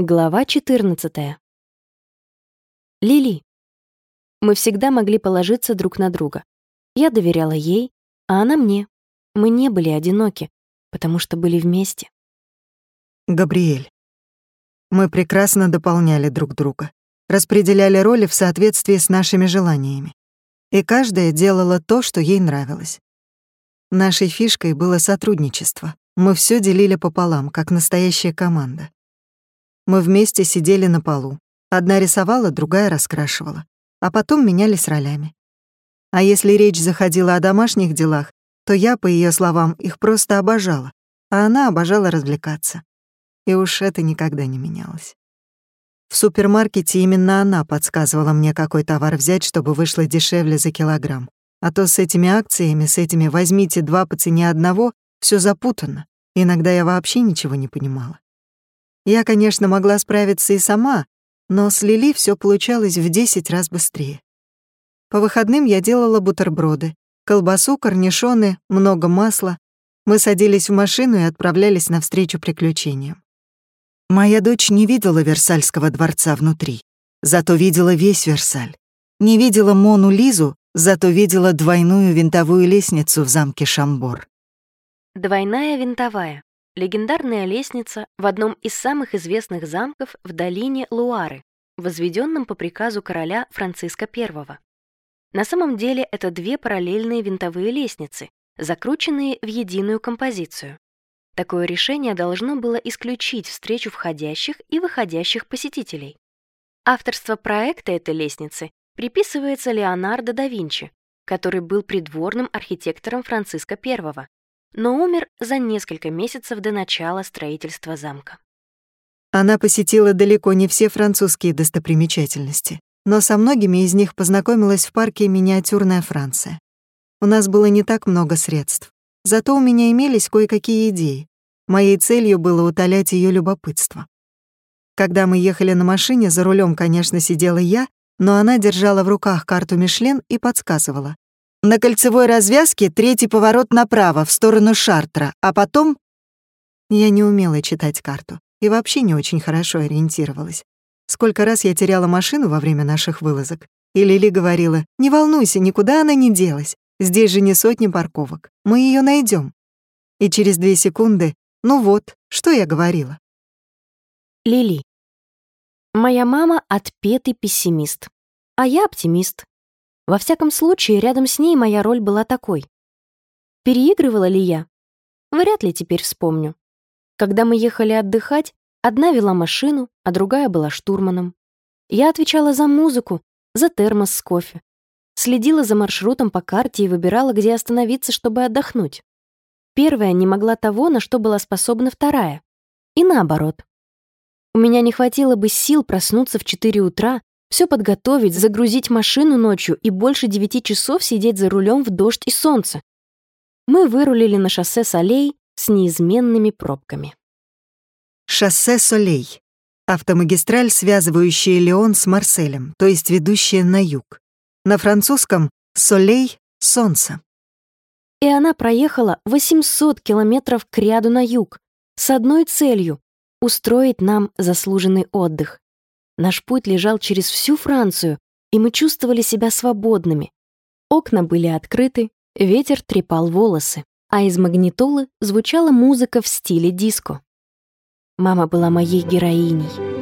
Глава 14. Лили. Мы всегда могли положиться друг на друга. Я доверяла ей, а она мне. Мы не были одиноки, потому что были вместе. Габриэль. Мы прекрасно дополняли друг друга, распределяли роли в соответствии с нашими желаниями. И каждая делала то, что ей нравилось. Нашей фишкой было сотрудничество. Мы все делили пополам, как настоящая команда. Мы вместе сидели на полу. Одна рисовала, другая раскрашивала. А потом менялись ролями. А если речь заходила о домашних делах, то я, по ее словам, их просто обожала, а она обожала развлекаться. И уж это никогда не менялось. В супермаркете именно она подсказывала мне, какой товар взять, чтобы вышло дешевле за килограмм. А то с этими акциями, с этими «возьмите два по цене одного» все запутанно. Иногда я вообще ничего не понимала. Я, конечно, могла справиться и сама, но с Лили все получалось в 10 раз быстрее. По выходным я делала бутерброды, колбасу, корнишоны, много масла. Мы садились в машину и отправлялись навстречу приключениям. Моя дочь не видела Версальского дворца внутри, зато видела весь Версаль. Не видела Мону Лизу, зато видела двойную винтовую лестницу в замке Шамбор. Двойная винтовая легендарная лестница в одном из самых известных замков в долине Луары, возведенном по приказу короля Франциска I. На самом деле это две параллельные винтовые лестницы, закрученные в единую композицию. Такое решение должно было исключить встречу входящих и выходящих посетителей. Авторство проекта этой лестницы приписывается Леонардо да Винчи, который был придворным архитектором Франциска I но умер за несколько месяцев до начала строительства замка. Она посетила далеко не все французские достопримечательности, но со многими из них познакомилась в парке «Миниатюрная Франция». У нас было не так много средств, зато у меня имелись кое-какие идеи. Моей целью было утолять ее любопытство. Когда мы ехали на машине, за рулем, конечно, сидела я, но она держала в руках карту Мишлен и подсказывала. На кольцевой развязке третий поворот направо, в сторону Шартра, а потом... Я не умела читать карту и вообще не очень хорошо ориентировалась. Сколько раз я теряла машину во время наших вылазок. И Лили говорила, «Не волнуйся, никуда она не делась. Здесь же не сотни парковок. Мы ее найдем. И через две секунды, ну вот, что я говорила. Лили. Моя мама — отпетый пессимист, а я оптимист. Во всяком случае, рядом с ней моя роль была такой. Переигрывала ли я? Вряд ли теперь вспомню. Когда мы ехали отдыхать, одна вела машину, а другая была штурманом. Я отвечала за музыку, за термос с кофе. Следила за маршрутом по карте и выбирала, где остановиться, чтобы отдохнуть. Первая не могла того, на что была способна вторая. И наоборот. У меня не хватило бы сил проснуться в 4 утра, все подготовить, загрузить машину ночью и больше девяти часов сидеть за рулем в дождь и солнце. Мы вырулили на шоссе Солей с неизменными пробками. Шоссе Солей. Автомагистраль, связывающая Леон с Марселем, то есть ведущая на юг. На французском «Солей» — солнце. И она проехала 800 километров к ряду на юг с одной целью — устроить нам заслуженный отдых. Наш путь лежал через всю Францию, и мы чувствовали себя свободными. Окна были открыты, ветер трепал волосы, а из магнитолы звучала музыка в стиле диско. Мама была моей героиней.